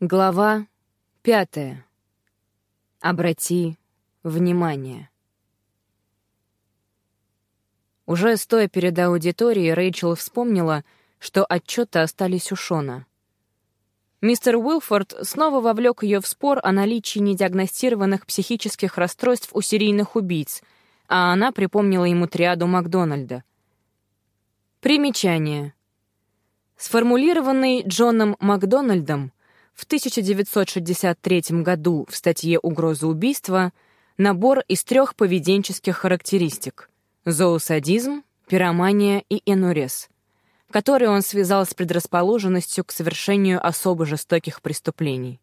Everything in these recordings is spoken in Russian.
Глава пятая. Обрати внимание. Уже стоя перед аудиторией, Рэйчел вспомнила, что отчеты остались у Шона. Мистер Уилфорд снова вовлек ее в спор о наличии недиагностированных психических расстройств у серийных убийц, а она припомнила ему триаду Макдональда. Примечание. Сформулированный Джоном Макдональдом — в 1963 году в статье «Угроза убийства» набор из трех поведенческих характеристик — зоосадизм, пиромания и энурез, которые он связал с предрасположенностью к совершению особо жестоких преступлений.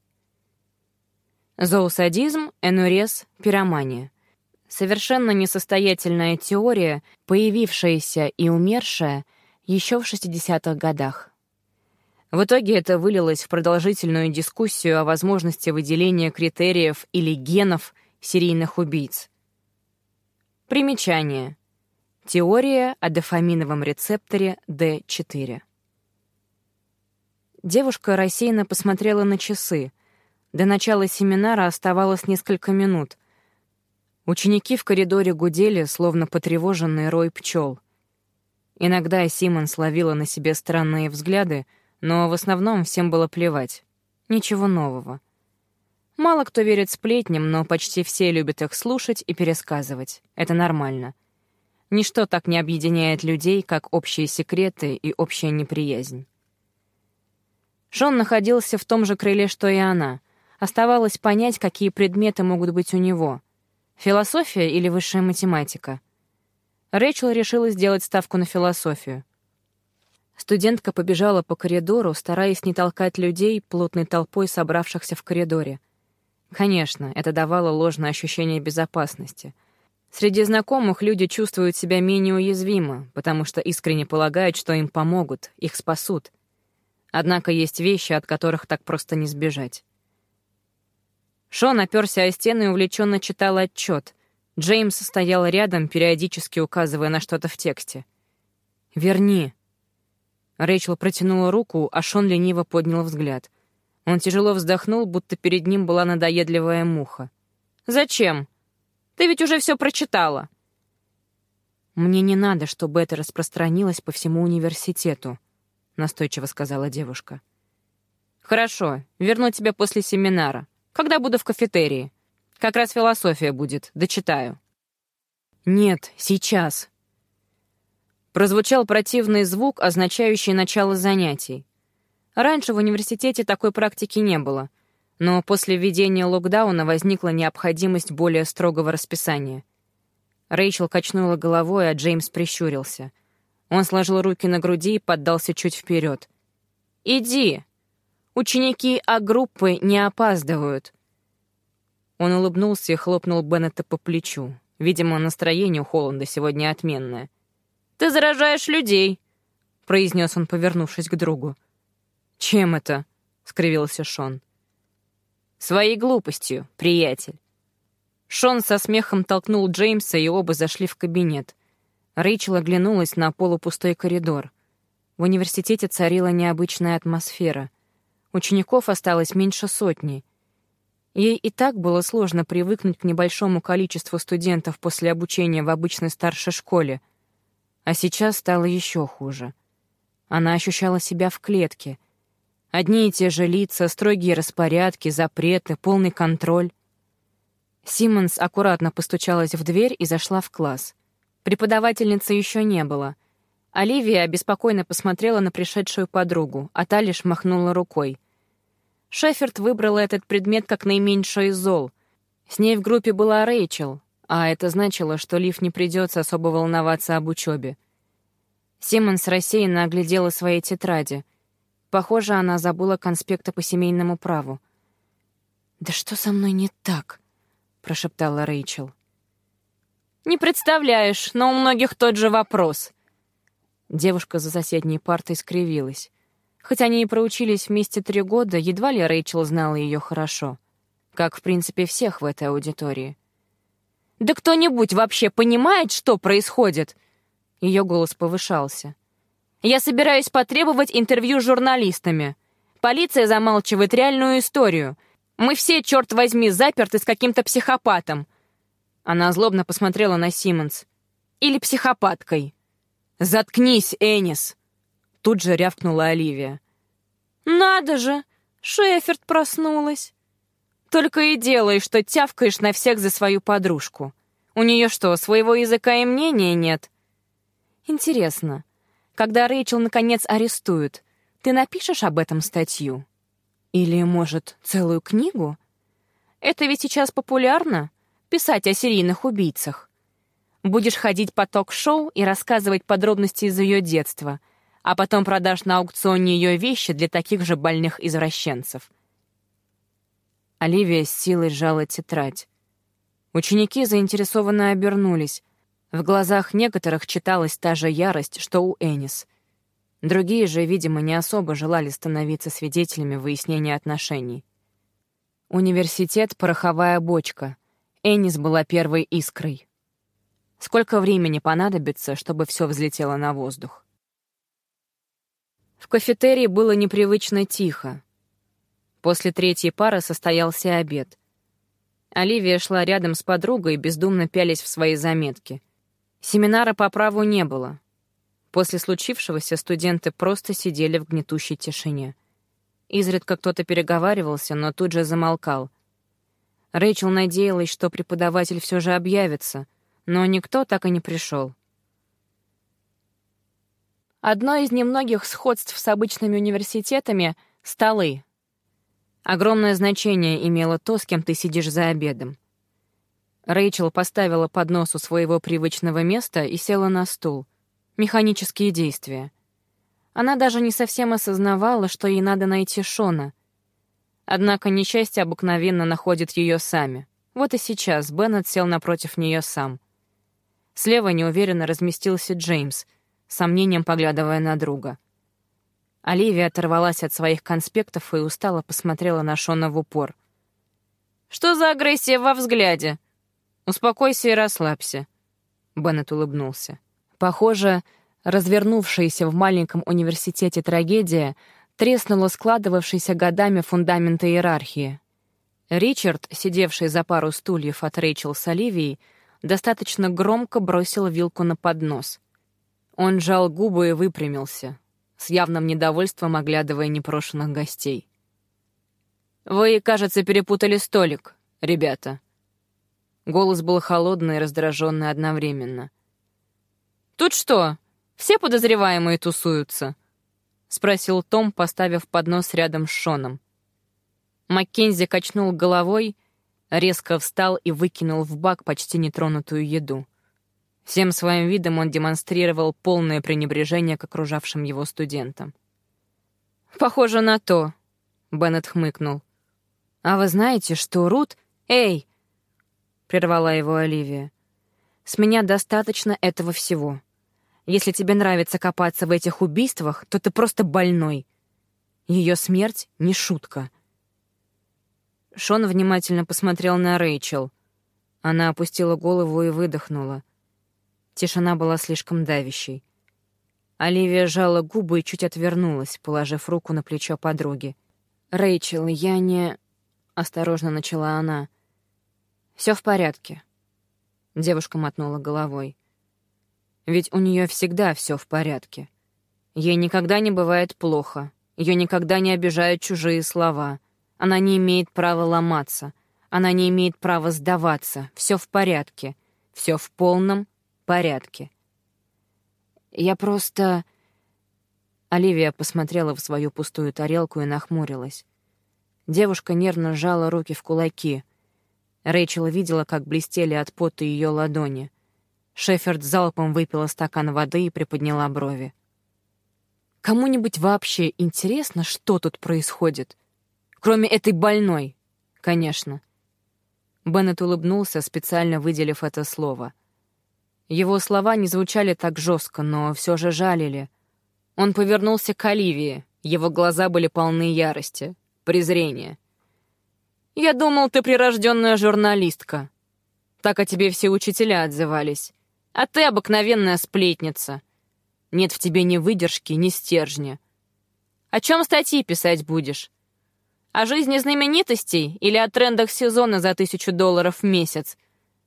Зоосадизм, энурез, пиромания — совершенно несостоятельная теория, появившаяся и умершая еще в 60-х годах. В итоге это вылилось в продолжительную дискуссию о возможности выделения критериев или генов серийных убийц. Примечание. Теория о дофаминовом рецепторе D4. Девушка рассеянно посмотрела на часы. До начала семинара оставалось несколько минут. Ученики в коридоре гудели, словно потревоженный рой пчел. Иногда Симон словила на себе странные взгляды — но в основном всем было плевать. Ничего нового. Мало кто верит сплетням, но почти все любят их слушать и пересказывать. Это нормально. Ничто так не объединяет людей, как общие секреты и общая неприязнь. Шон находился в том же крыле, что и она. Оставалось понять, какие предметы могут быть у него. Философия или высшая математика? Рэйчел решила сделать ставку на философию — Студентка побежала по коридору, стараясь не толкать людей плотной толпой собравшихся в коридоре. Конечно, это давало ложное ощущение безопасности. Среди знакомых люди чувствуют себя менее уязвимо, потому что искренне полагают, что им помогут, их спасут. Однако есть вещи, от которых так просто не сбежать. Шон оперся о стену и увлеченно читал отчет. Джеймс стоял рядом, периодически указывая на что-то в тексте. «Верни», Рэйчел протянула руку, а Шон лениво поднял взгляд. Он тяжело вздохнул, будто перед ним была надоедливая муха. «Зачем? Ты ведь уже все прочитала». «Мне не надо, чтобы это распространилось по всему университету», — настойчиво сказала девушка. «Хорошо, верну тебя после семинара. Когда буду в кафетерии? Как раз философия будет, дочитаю». «Нет, сейчас», Прозвучал противный звук, означающий начало занятий. Раньше в университете такой практики не было, но после введения локдауна возникла необходимость более строгого расписания. Рэйчел качнула головой, а Джеймс прищурился. Он сложил руки на груди и поддался чуть вперед. «Иди! Ученики А-группы не опаздывают!» Он улыбнулся и хлопнул Беннета по плечу. Видимо, настроение у Холланда сегодня отменное. Ты заражаешь людей», — произнес он, повернувшись к другу. «Чем это?» — скривился Шон. «Своей глупостью, приятель». Шон со смехом толкнул Джеймса, и оба зашли в кабинет. Рэйчел оглянулась на полупустой коридор. В университете царила необычная атмосфера. Учеников осталось меньше сотни. Ей и так было сложно привыкнуть к небольшому количеству студентов после обучения в обычной старшей школе — а сейчас стало еще хуже. Она ощущала себя в клетке. Одни и те же лица, строгие распорядки, запреты, полный контроль. Симмонс аккуратно постучалась в дверь и зашла в класс. Преподавательницы еще не было. Оливия беспокойно посмотрела на пришедшую подругу, а та лишь махнула рукой. Шеферд выбрала этот предмет как наименьший из зол. С ней в группе была Рэйчел, а это значило, что Лив не придется особо волноваться об учебе. Симмонс рассеянно оглядела свои тетради. Похоже, она забыла конспекты по семейному праву. «Да что со мной не так?» — прошептала Рэйчел. «Не представляешь, но у многих тот же вопрос». Девушка за соседней партой скривилась. Хоть они и проучились вместе три года, едва ли Рэйчел знала ее хорошо. Как, в принципе, всех в этой аудитории. Да кто-нибудь вообще понимает, что происходит?» Ее голос повышался. «Я собираюсь потребовать интервью с журналистами. Полиция замалчивает реальную историю. Мы все, черт возьми, заперты с каким-то психопатом. Она злобно посмотрела на Симмонс. Или психопаткой. «Заткнись, Энис!» Тут же рявкнула Оливия. «Надо же! Шеферд проснулась!» «Только и делай, что тявкаешь на всех за свою подружку. У нее что, своего языка и мнения нет?» «Интересно, когда Рэйчел наконец арестуют, ты напишешь об этом статью? Или, может, целую книгу? Это ведь сейчас популярно — писать о серийных убийцах. Будешь ходить по ток-шоу и рассказывать подробности из ее детства — а потом продашь на аукционе ее вещи для таких же больных извращенцев. Оливия с силой сжала тетрадь. Ученики заинтересованно обернулись. В глазах некоторых читалась та же ярость, что у Энис. Другие же, видимо, не особо желали становиться свидетелями выяснения отношений. Университет — пороховая бочка. Энис была первой искрой. Сколько времени понадобится, чтобы все взлетело на воздух? В кафетерии было непривычно тихо. После третьей пары состоялся обед. Оливия шла рядом с подругой, бездумно пялись в свои заметки. Семинара по праву не было. После случившегося студенты просто сидели в гнетущей тишине. Изредка кто-то переговаривался, но тут же замолкал. Рэйчел надеялась, что преподаватель все же объявится, но никто так и не пришел. Одно из немногих сходств с обычными университетами — столы. Огромное значение имело то, с кем ты сидишь за обедом. Рэйчел поставила поднос у своего привычного места и села на стул. Механические действия. Она даже не совсем осознавала, что ей надо найти Шона. Однако несчастье обыкновенно находит ее сами. Вот и сейчас Беннет сел напротив нее сам. Слева неуверенно разместился Джеймс — сомнением поглядывая на друга. Оливия оторвалась от своих конспектов и устало посмотрела на Шона в упор. «Что за агрессия во взгляде? Успокойся и расслабься», — Беннет улыбнулся. Похоже, развернувшаяся в маленьком университете трагедия треснула складывавшийся годами фундамент иерархии. Ричард, сидевший за пару стульев от Рэйчел с Оливией, достаточно громко бросил вилку на поднос. Он жал губы и выпрямился, с явным недовольством оглядывая непрошенных гостей. «Вы, кажется, перепутали столик, ребята». Голос был холодный и раздраженный одновременно. «Тут что, все подозреваемые тусуются?» — спросил Том, поставив поднос рядом с Шоном. Маккензи качнул головой, резко встал и выкинул в бак почти нетронутую еду. Всем своим видом он демонстрировал полное пренебрежение к окружавшим его студентам. «Похоже на то», — Беннет хмыкнул. «А вы знаете, что Рут... Эй!» — прервала его Оливия. «С меня достаточно этого всего. Если тебе нравится копаться в этих убийствах, то ты просто больной. Ее смерть — не шутка». Шон внимательно посмотрел на Рэйчел. Она опустила голову и выдохнула — Тишина была слишком давящей. Оливия сжала губы и чуть отвернулась, положив руку на плечо подруги. «Рэйчел, я не...» — осторожно начала она. Все в порядке». Девушка мотнула головой. «Ведь у нее всегда все в порядке. Ей никогда не бывает плохо. Ее никогда не обижают чужие слова. Она не имеет права ломаться. Она не имеет права сдаваться. Все в порядке. Все в полном порядке. Я просто...» Оливия посмотрела в свою пустую тарелку и нахмурилась. Девушка нервно сжала руки в кулаки. Рэйчел видела, как блестели от пота ее ладони. Шеферд залпом выпила стакан воды и приподняла брови. «Кому-нибудь вообще интересно, что тут происходит? Кроме этой больной, конечно». Беннет улыбнулся, специально выделив это слово — его слова не звучали так жестко, но все же жалили. Он повернулся к Оливии. Его глаза были полны ярости, презрения. «Я думал, ты прирожденная журналистка. Так о тебе все учителя отзывались. А ты обыкновенная сплетница. Нет в тебе ни выдержки, ни стержня. О чем статьи писать будешь? О жизни знаменитостей или о трендах сезона за тысячу долларов в месяц,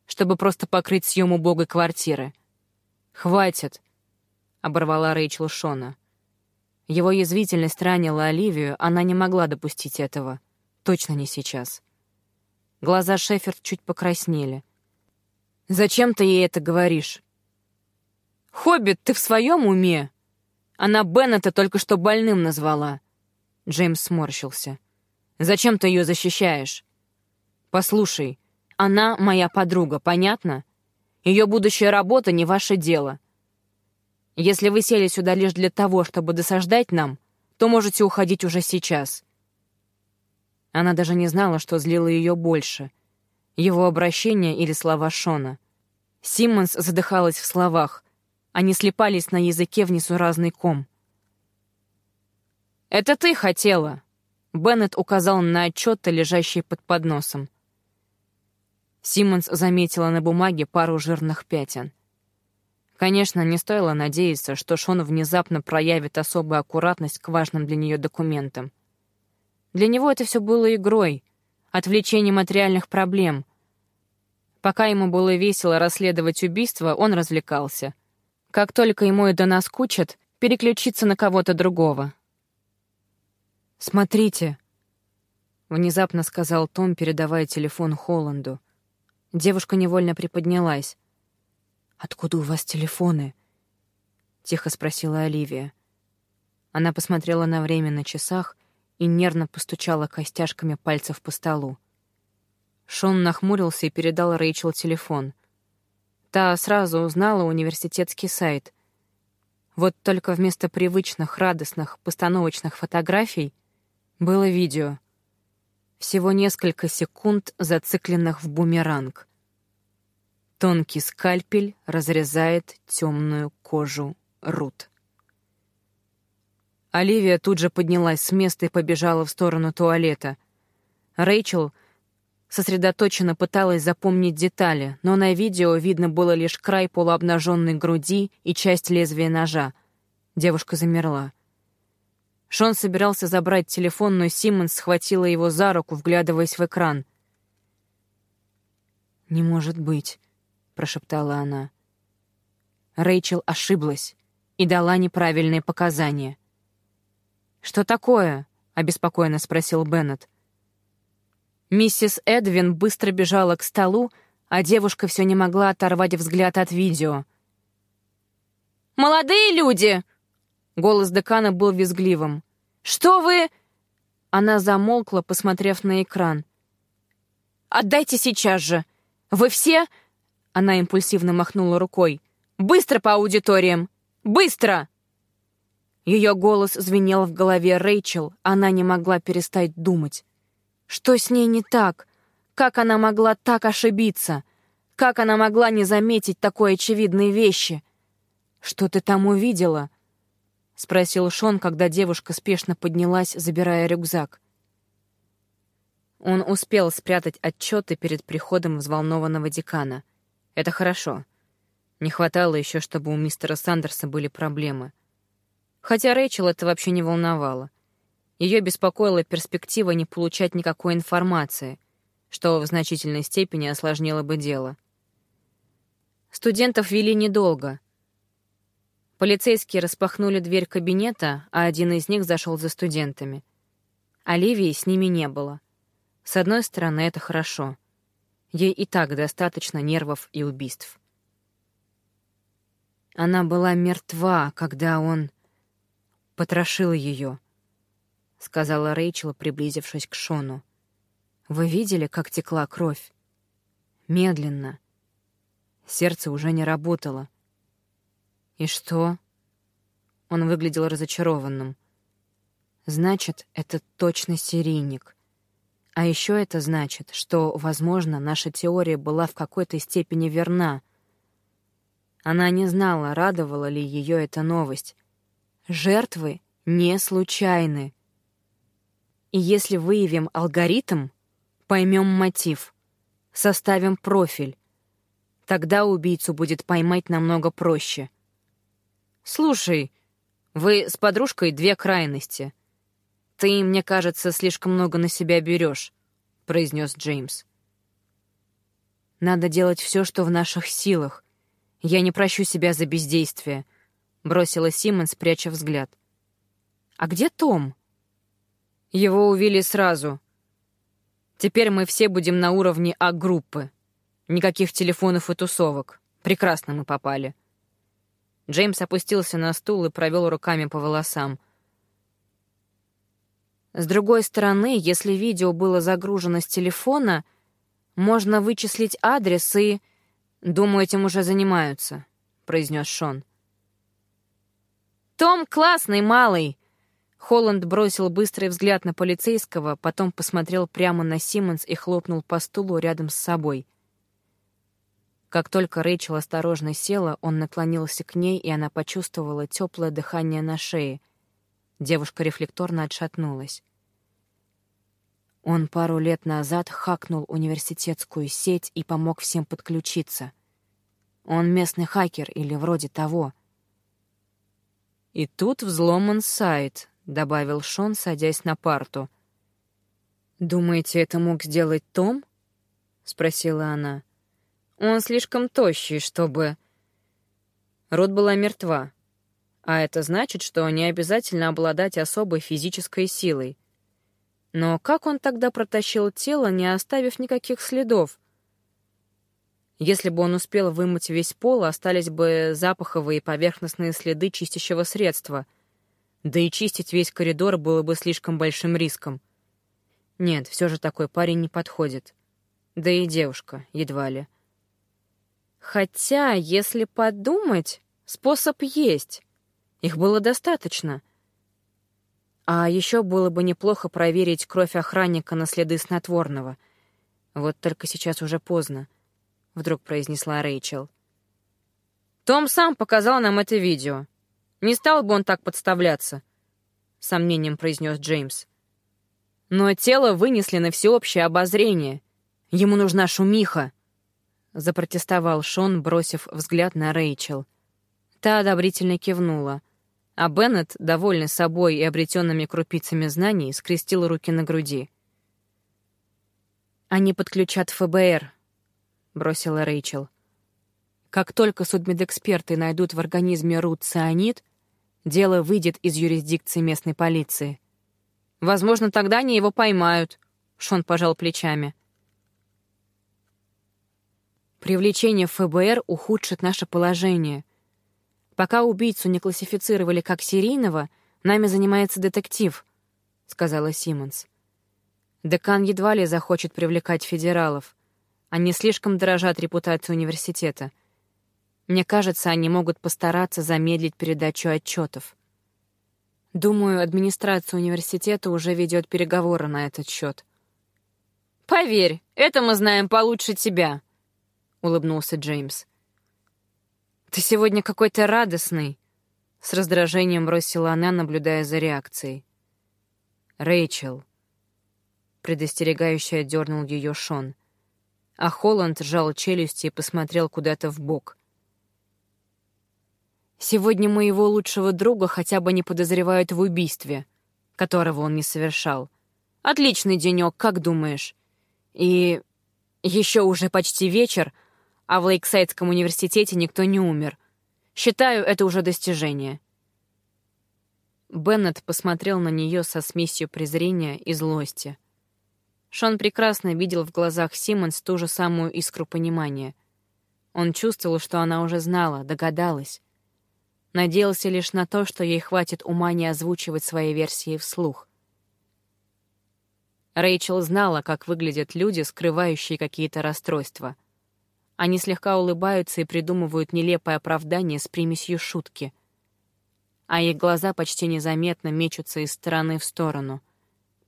чтобы просто покрыть съем убогой квартиры? «Хватит», — оборвала Рэйчел Шона. Его язвительность ранила Оливию, она не могла допустить этого. Точно не сейчас. Глаза Шеферд чуть покраснели. «Зачем ты ей это говоришь?» «Хоббит, ты в своем уме?» Она Беннета только что больным назвала. Джеймс сморщился. «Зачем ты ее защищаешь?» «Послушай, она моя подруга, понятно? Ее будущая работа не ваше дело. Если вы сели сюда лишь для того, чтобы досаждать нам, то можете уходить уже сейчас». Она даже не знала, что злило ее больше. Его обращение или слова Шона. Симмонс задыхалась в словах. Они слепались на языке в несуразный ком. «Это ты хотела!» Беннет указал на отчеты, лежащие под подносом. Симмонс заметила на бумаге пару жирных пятен. Конечно, не стоило надеяться, что Шон внезапно проявит особую аккуратность к важным для нее документам. Для него это все было игрой, отвлечением от реальных проблем. Пока ему было весело расследовать убийство, он развлекался. Как только ему это наскучит, переключиться на кого-то другого. «Смотрите», — внезапно сказал Том, передавая телефон Холланду. Девушка невольно приподнялась. «Откуда у вас телефоны?» — тихо спросила Оливия. Она посмотрела на время на часах и нервно постучала костяшками пальцев по столу. Шон нахмурился и передал Рэйчел телефон. Та сразу узнала университетский сайт. Вот только вместо привычных, радостных, постановочных фотографий было видео. Всего несколько секунд, зацикленных в бумеранг. Тонкий скальпель разрезает темную кожу Рут. Оливия тут же поднялась с места и побежала в сторону туалета. Рэйчел сосредоточенно пыталась запомнить детали, но на видео видно было лишь край полуобнаженной груди и часть лезвия ножа. Девушка замерла. Шон собирался забрать телефон, но Симмонс схватила его за руку, вглядываясь в экран. «Не может быть», прошептала она. Рэйчел ошиблась и дала неправильные показания. «Что такое?» — обеспокоенно спросил Беннет. Миссис Эдвин быстро бежала к столу, а девушка все не могла оторвать взгляд от видео. «Молодые люди!» — голос декана был визгливым. «Что вы...» Она замолкла, посмотрев на экран. «Отдайте сейчас же! Вы все она импульсивно махнула рукой. «Быстро по аудиториям! Быстро!» Ее голос звенел в голове Рэйчел, она не могла перестать думать. Что с ней не так? Как она могла так ошибиться? Как она могла не заметить такой очевидной вещи? «Что ты там увидела?» — спросил Шон, когда девушка спешно поднялась, забирая рюкзак. Он успел спрятать отчеты перед приходом взволнованного декана — это хорошо. Не хватало еще, чтобы у мистера Сандерса были проблемы. Хотя Рэйчел это вообще не волновало. Ее беспокоила перспектива не получать никакой информации, что в значительной степени осложнило бы дело. Студентов вели недолго. Полицейские распахнули дверь кабинета, а один из них зашел за студентами. Оливии с ними не было. С одной стороны, это хорошо — Ей и так достаточно нервов и убийств. Она была мертва, когда он потрошил ее, — сказала Рэйчел, приблизившись к Шону. «Вы видели, как текла кровь? Медленно. Сердце уже не работало. И что?» Он выглядел разочарованным. «Значит, это точно серийник. А еще это значит, что, возможно, наша теория была в какой-то степени верна. Она не знала, радовала ли ее эта новость. Жертвы не случайны. И если выявим алгоритм, поймем мотив, составим профиль, тогда убийцу будет поймать намного проще. «Слушай, вы с подружкой две крайности. «Ты, мне кажется, слишком много на себя берешь», — произнес Джеймс. «Надо делать все, что в наших силах. Я не прощу себя за бездействие», — бросила Симмонс, пряча взгляд. «А где Том?» «Его увели сразу. Теперь мы все будем на уровне А-группы. Никаких телефонов и тусовок. Прекрасно мы попали». Джеймс опустился на стул и провел руками по волосам. С другой стороны, если видео было загружено с телефона, можно вычислить адрес и... «Думаю, этим уже занимаются», — произнес Шон. «Том классный, малый!» Холланд бросил быстрый взгляд на полицейского, потом посмотрел прямо на Симмонс и хлопнул по стулу рядом с собой. Как только Рэйчел осторожно села, он наклонился к ней, и она почувствовала теплое дыхание на шее. Девушка рефлекторно отшатнулась. Он пару лет назад хакнул университетскую сеть и помог всем подключиться. Он местный хакер или вроде того. «И тут взломан сайт», — добавил Шон, садясь на парту. «Думаете, это мог сделать Том?» — спросила она. «Он слишком тощий, чтобы...» Рот была мертва. А это значит, что не обязательно обладать особой физической силой — но как он тогда протащил тело, не оставив никаких следов? Если бы он успел вымыть весь пол, остались бы запаховые поверхностные следы чистящего средства. Да и чистить весь коридор было бы слишком большим риском. Нет, все же такой парень не подходит. Да и девушка, едва ли. Хотя, если подумать, способ есть. Их было достаточно. А еще было бы неплохо проверить кровь охранника на следы снотворного. Вот только сейчас уже поздно, — вдруг произнесла Рэйчел. «Том сам показал нам это видео. Не стал бы он так подставляться», — сомнением произнес Джеймс. «Но тело вынесли на всеобщее обозрение. Ему нужна шумиха», — запротестовал Шон, бросив взгляд на Рэйчел. Та одобрительно кивнула — а Беннет, довольный собой и обретенными крупицами знаний, скрестил руки на груди. «Они подключат ФБР», — бросила Рэйчел. «Как только судмедэксперты найдут в организме Рут цианид, дело выйдет из юрисдикции местной полиции. Возможно, тогда они его поймают», — Шон пожал плечами. «Привлечение ФБР ухудшит наше положение», Пока убийцу не классифицировали как серийного, нами занимается детектив», — сказала Симмонс. «Декан едва ли захочет привлекать федералов. Они слишком дорожат репутацией университета. Мне кажется, они могут постараться замедлить передачу отчетов. Думаю, администрация университета уже ведет переговоры на этот счет. «Поверь, это мы знаем получше тебя», — улыбнулся Джеймс. «Ты сегодня какой-то радостный», — с раздражением бросила она, наблюдая за реакцией. «Рэйчел», — предостерегающе отдернул ее Шон, а Холланд сжал челюсти и посмотрел куда-то в бок. «Сегодня моего лучшего друга хотя бы не подозревают в убийстве, которого он не совершал. Отличный денек, как думаешь? И еще уже почти вечер, — а в Лейксайдском университете никто не умер. Считаю, это уже достижение». Беннет посмотрел на нее со смесью презрения и злости. Шон прекрасно видел в глазах Симмонс ту же самую искру понимания. Он чувствовал, что она уже знала, догадалась. Надеялся лишь на то, что ей хватит ума не озвучивать свои версии вслух. Рэйчел знала, как выглядят люди, скрывающие какие-то расстройства — они слегка улыбаются и придумывают нелепое оправдание с примесью шутки. А их глаза почти незаметно мечутся из стороны в сторону.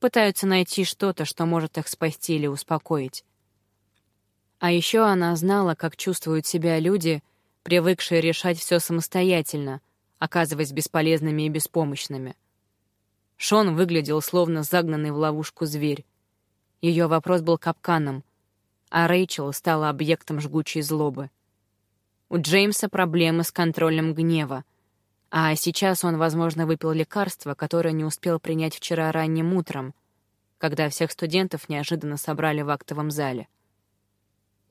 Пытаются найти что-то, что может их спасти или успокоить. А еще она знала, как чувствуют себя люди, привыкшие решать все самостоятельно, оказываясь бесполезными и беспомощными. Шон выглядел словно загнанный в ловушку зверь. Ее вопрос был капканом — а Рэйчел стала объектом жгучей злобы. У Джеймса проблемы с контролем гнева, А сейчас он, возможно, выпил лекарство, которое не успел принять вчера ранним утром, когда всех студентов неожиданно собрали в актовом зале.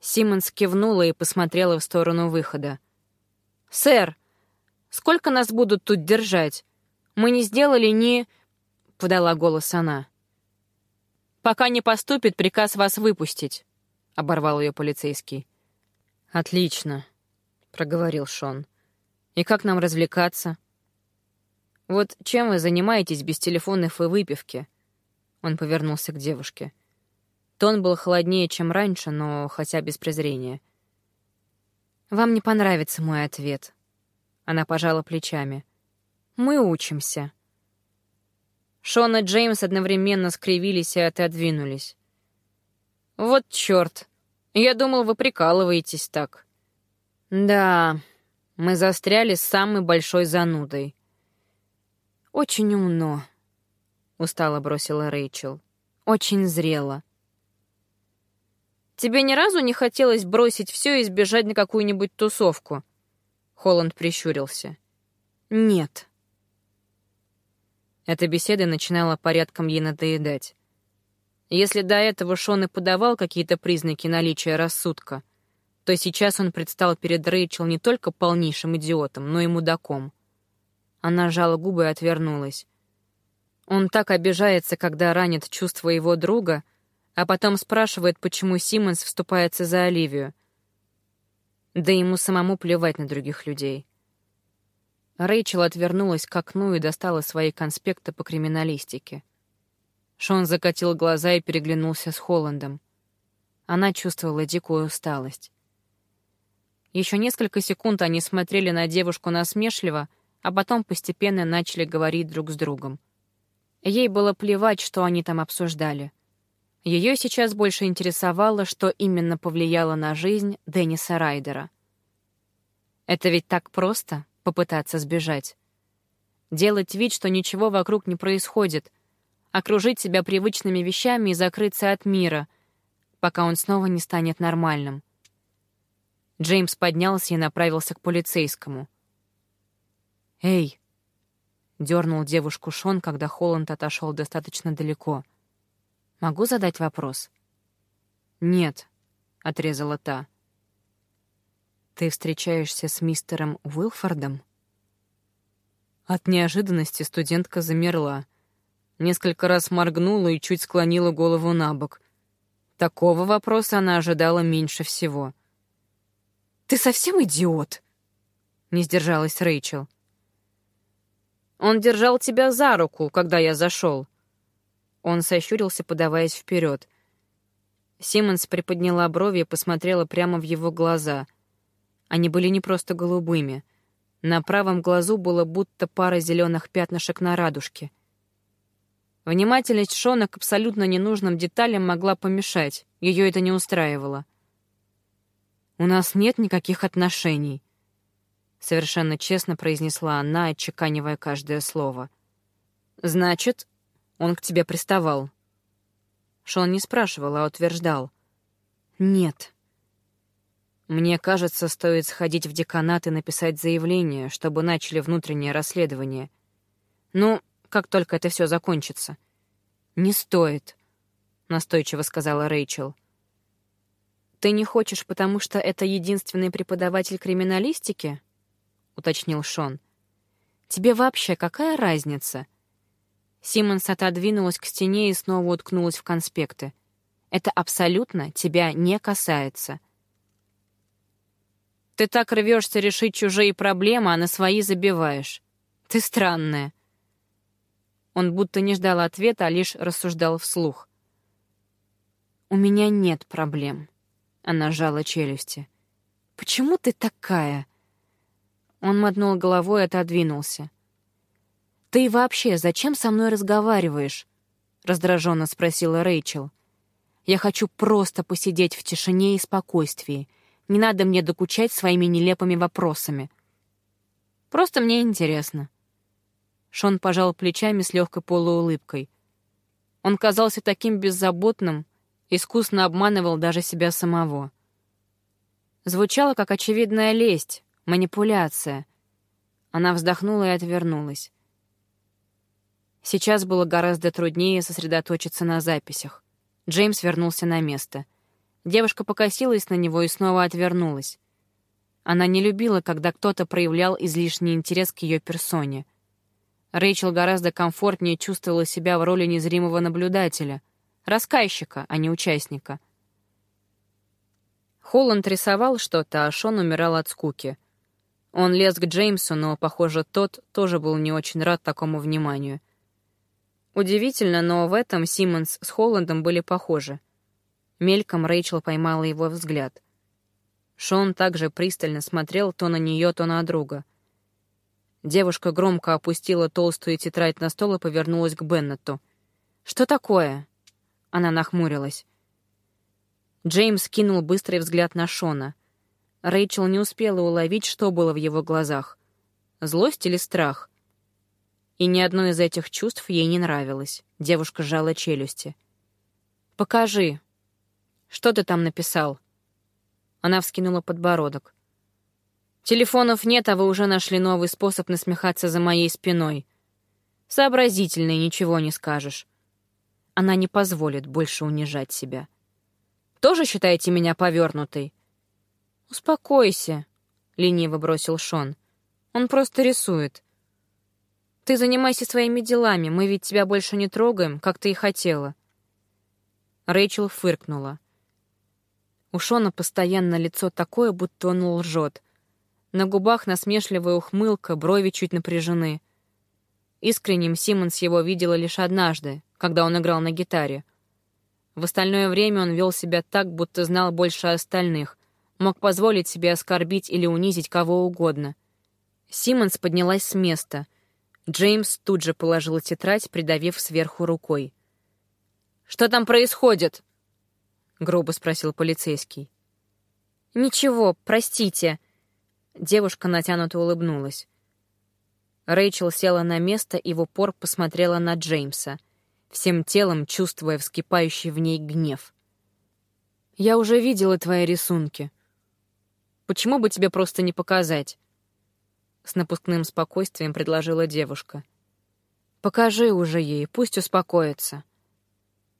Симмонс кивнула и посмотрела в сторону выхода. «Сэр, сколько нас будут тут держать? Мы не сделали ни...» — подала голос она. «Пока не поступит приказ вас выпустить», — оборвал ее полицейский. «Отлично», — проговорил Шон. «И как нам развлекаться?» «Вот чем вы занимаетесь без телефонов и выпивки?» Он повернулся к девушке. Тон был холоднее, чем раньше, но хотя без презрения. «Вам не понравится мой ответ». Она пожала плечами. «Мы учимся». Шон и Джеймс одновременно скривились и отодвинулись. «Вот чёрт! Я думал, вы прикалываетесь так». «Да, мы застряли с самой большой занудой». «Очень умно», — устало бросила Рэйчел. «Очень зрело». «Тебе ни разу не хотелось бросить все и сбежать на какую-нибудь тусовку?» Холланд прищурился. «Нет». Эта беседа начинала порядком ей надоедать. Если до этого Шон и подавал какие-то признаки наличия рассудка, то сейчас он предстал перед Рэйчел не только полнейшим идиотом, но и мудаком. Она сжала губы и отвернулась. Он так обижается, когда ранит чувства его друга, а потом спрашивает, почему Симмонс вступается за Оливию. Да ему самому плевать на других людей. Рэйчел отвернулась к окну и достала свои конспекты по криминалистике. Шон закатил глаза и переглянулся с Холландом. Она чувствовала дикую усталость. Еще несколько секунд они смотрели на девушку насмешливо, а потом постепенно начали говорить друг с другом. Ей было плевать, что они там обсуждали. Ее сейчас больше интересовало, что именно повлияло на жизнь Денниса Райдера. Это ведь так просто попытаться сбежать. Делать вид, что ничего вокруг не происходит, окружить себя привычными вещами и закрыться от мира, пока он снова не станет нормальным. Джеймс поднялся и направился к полицейскому. «Эй!» — дернул девушку Шон, когда Холланд отошел достаточно далеко. «Могу задать вопрос?» «Нет», — отрезала та. «Ты встречаешься с мистером Уилфордом?» От неожиданности студентка замерла. Несколько раз моргнула и чуть склонила голову на бок. Такого вопроса она ожидала меньше всего. «Ты совсем идиот?» — не сдержалась Рэйчел. «Он держал тебя за руку, когда я зашел». Он сощурился, подаваясь вперед. Симмонс приподняла брови и посмотрела прямо в его глаза — они были не просто голубыми. На правом глазу было будто пара зеленых пятнышек на радужке. Внимательность Шона к абсолютно ненужным деталям могла помешать, ее это не устраивало. «У нас нет никаких отношений», — совершенно честно произнесла она, отчеканивая каждое слово. «Значит, он к тебе приставал». Шон не спрашивал, а утверждал. «Нет». Мне кажется, стоит сходить в деканат и написать заявление, чтобы начали внутреннее расследование. Ну, как только это все закончится. Не стоит, настойчиво сказала Рэйчел. Ты не хочешь, потому что это единственный преподаватель криминалистики? уточнил Шон. Тебе вообще какая разница? Симмонс отодвинулась к стене и снова уткнулась в конспекты. Это абсолютно тебя не касается. Ты так рвешься решить чужие проблемы, а на свои забиваешь. Ты странная». Он будто не ждал ответа, а лишь рассуждал вслух. «У меня нет проблем», — она сжала челюсти. «Почему ты такая?» Он мотнул головой и отодвинулся. «Ты вообще зачем со мной разговариваешь?» — раздраженно спросила Рэйчел. «Я хочу просто посидеть в тишине и спокойствии, не надо мне докучать своими нелепыми вопросами. Просто мне интересно». Шон пожал плечами с легкой полуулыбкой. Он казался таким беззаботным, искусно обманывал даже себя самого. Звучало как очевидная лесть, манипуляция. Она вздохнула и отвернулась. Сейчас было гораздо труднее сосредоточиться на записях. Джеймс вернулся на место. Девушка покосилась на него и снова отвернулась. Она не любила, когда кто-то проявлял излишний интерес к ее персоне. Рэйчел гораздо комфортнее чувствовала себя в роли незримого наблюдателя, рассказчика, а не участника. Холланд рисовал что-то, а Шон умирал от скуки. Он лез к Джеймсу, но, похоже, тот тоже был не очень рад такому вниманию — Удивительно, но в этом Симмонс с Холландом были похожи. Мельком Рэйчел поймала его взгляд. Шон также пристально смотрел то на нее, то на друга. Девушка громко опустила толстую тетрадь на стол и повернулась к Беннету. «Что такое?» Она нахмурилась. Джеймс кинул быстрый взгляд на Шона. Рэйчел не успела уловить, что было в его глазах. Злость или страх? И ни одно из этих чувств ей не нравилось. Девушка сжала челюсти. «Покажи. Что ты там написал?» Она вскинула подбородок. «Телефонов нет, а вы уже нашли новый способ насмехаться за моей спиной. Сообразительный, ничего не скажешь. Она не позволит больше унижать себя. Тоже считаете меня повернутой?» «Успокойся», — лениво бросил Шон. «Он просто рисует. Ты занимайся своими делами, мы ведь тебя больше не трогаем, как ты и хотела». Рэйчел фыркнула. У Шона постоянно лицо такое, будто он лжет. На губах насмешливая ухмылка, брови чуть напряжены. Искренним Симмонс его видела лишь однажды, когда он играл на гитаре. В остальное время он вел себя так, будто знал больше остальных, мог позволить себе оскорбить или унизить кого угодно. Симмонс поднялась с места — Джеймс тут же положил тетрадь, придавив сверху рукой. «Что там происходит?» — грубо спросил полицейский. «Ничего, простите». Девушка натянуто улыбнулась. Рэйчел села на место и в упор посмотрела на Джеймса, всем телом чувствуя вскипающий в ней гнев. «Я уже видела твои рисунки. Почему бы тебе просто не показать?» С напускным спокойствием предложила девушка. «Покажи уже ей, пусть успокоится.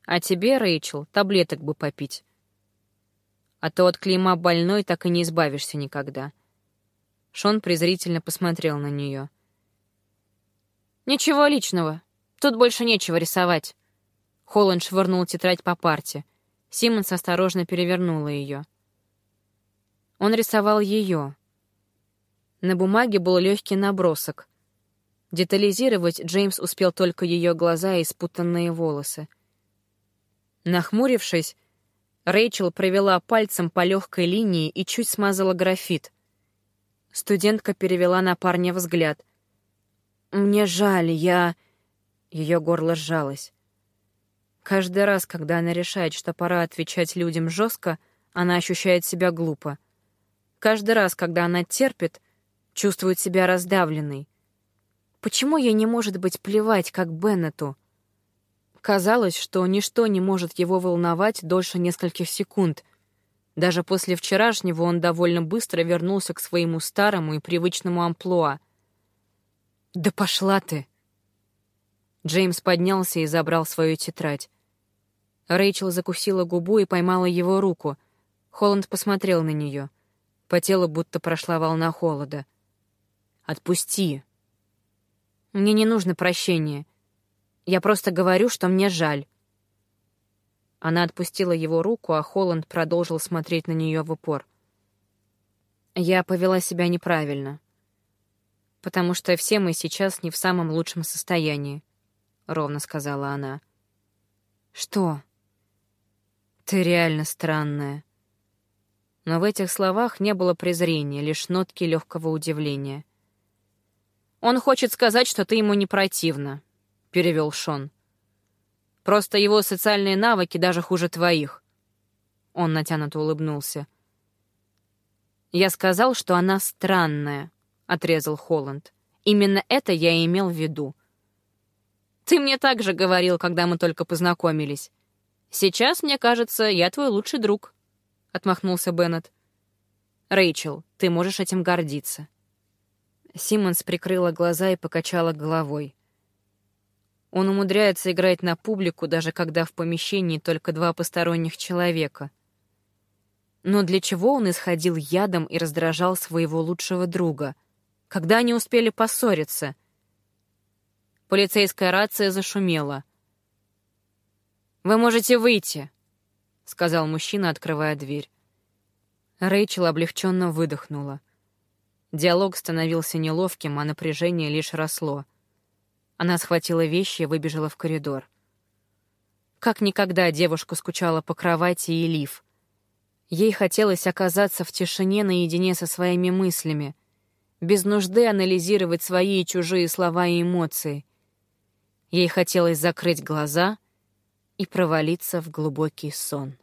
А тебе, Рэйчел, таблеток бы попить. А то от клейма больной так и не избавишься никогда». Шон презрительно посмотрел на нее. «Ничего личного. Тут больше нечего рисовать». Холланд швырнул тетрадь по парте. Симмонс осторожно перевернула ее. Он рисовал ее, на бумаге был легкий набросок. Детализировать Джеймс успел только ее глаза и спутанные волосы. Нахмурившись, Рэйчел провела пальцем по легкой линии и чуть смазала графит. Студентка перевела на парня взгляд. «Мне жаль, я...» Ее горло сжалось. Каждый раз, когда она решает, что пора отвечать людям жестко, она ощущает себя глупо. Каждый раз, когда она терпит, чувствует себя раздавленной. Почему ей не может быть плевать, как Беннету? Казалось, что ничто не может его волновать дольше нескольких секунд. Даже после вчерашнего он довольно быстро вернулся к своему старому и привычному амплуа. «Да пошла ты!» Джеймс поднялся и забрал свою тетрадь. Рэйчел закусила губу и поймала его руку. Холланд посмотрел на нее. По телу будто прошла волна холода. Отпусти. Мне не нужно прощения. Я просто говорю, что мне жаль. Она отпустила его руку, а Холланд продолжил смотреть на нее в упор. Я повела себя неправильно. Потому что все мы сейчас не в самом лучшем состоянии, — ровно сказала она. Что? Ты реально странная. Но в этих словах не было презрения, лишь нотки легкого удивления. «Он хочет сказать, что ты ему не противна», — перевел Шон. «Просто его социальные навыки даже хуже твоих». Он натянуто улыбнулся. «Я сказал, что она странная», — отрезал Холланд. «Именно это я имел в виду». «Ты мне так же говорил, когда мы только познакомились. Сейчас, мне кажется, я твой лучший друг», — отмахнулся Беннет. «Рэйчел, ты можешь этим гордиться». Симмонс прикрыла глаза и покачала головой. Он умудряется играть на публику, даже когда в помещении только два посторонних человека. Но для чего он исходил ядом и раздражал своего лучшего друга? Когда они успели поссориться? Полицейская рация зашумела. «Вы можете выйти», — сказал мужчина, открывая дверь. Рэйчел облегченно выдохнула. Диалог становился неловким, а напряжение лишь росло. Она схватила вещи и выбежала в коридор. Как никогда девушка скучала по кровати и лиф. Ей хотелось оказаться в тишине наедине со своими мыслями, без нужды анализировать свои и чужие слова и эмоции. Ей хотелось закрыть глаза и провалиться в глубокий сон.